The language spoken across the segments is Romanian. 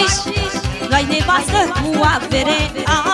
ai Luai nevastă cu avere. a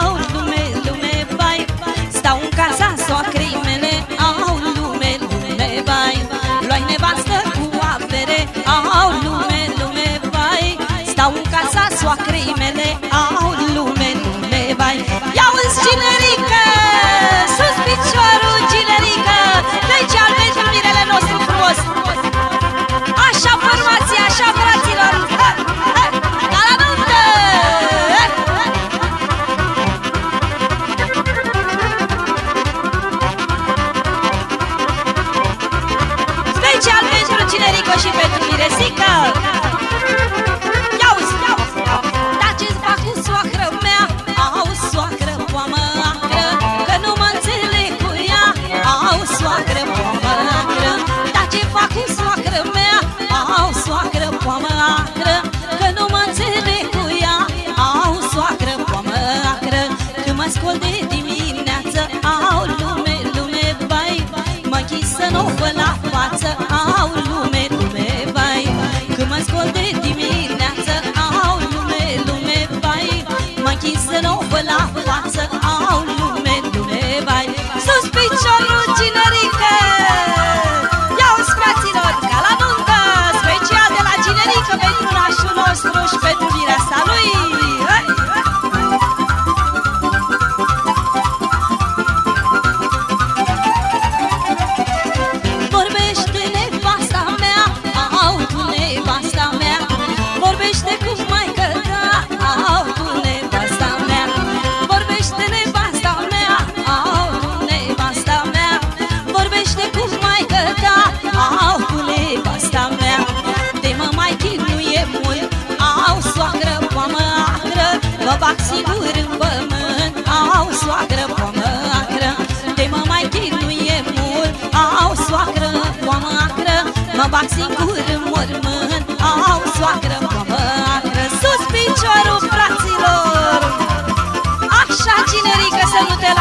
Hausa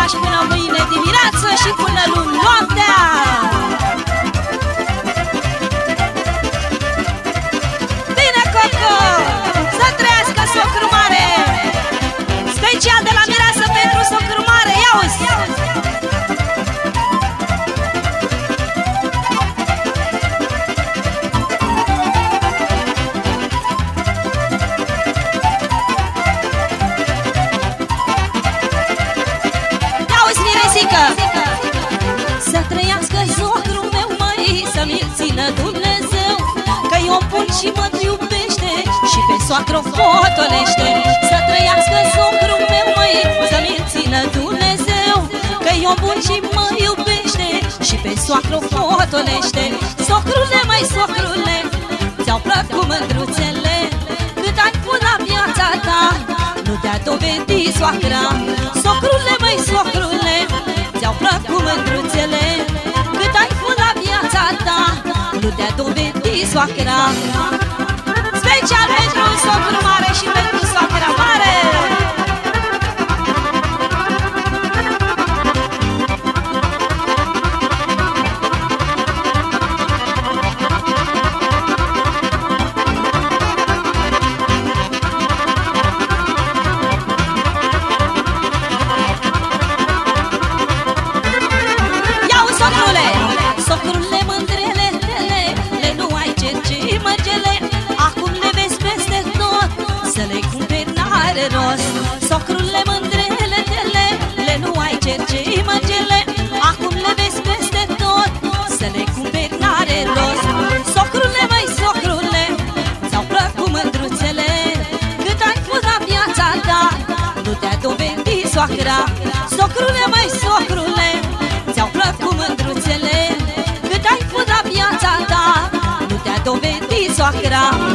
și până mâine dimineață și până luni noaptea! copul și mă iubește Și pe soacră fotolește Să trăiască socrul meu, măi Să-mi țină Dumnezeu Că eu om bun și mă iubește Și pe soacră fotolește Socrule, mai socrule Ți-au plăcut mândruțele Cât ai pus la viața ta Nu te-a dovedit soacra Socrule, mai socrule Ți-au plăcut mândruțele Cât ai pus la viața ta Nu te-a dovedit soacra Special pentru socrul mare și pentru soacra. Socrule, mai socrule Ți-au plăcut mândruțele. Cât ai fost la viața ta Nu te-a dovedit soacra.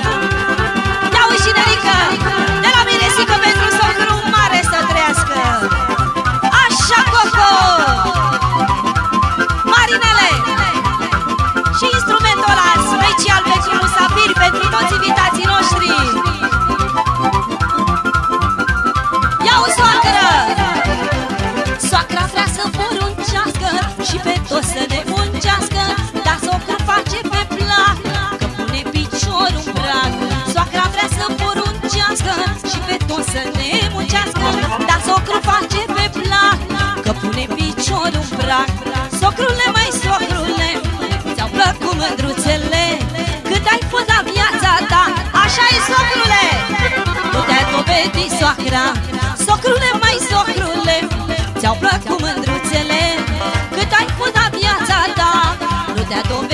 și pe toți să ne muncească Dar s-o face pe plac Că pune piciorul în brac Soacra vrea să poruncească Și pe toți să ne muncească Dar socru face pe plac Că pune piciorul în brac Socrule, mai socrule Ți-au plăcut mândruțele Cât ai fost la viața ta Așa e, socrule. Nu te-ai dovedit, soacra. Socrule, mai socrule Ți-au plăcut mândruțele. 大家都被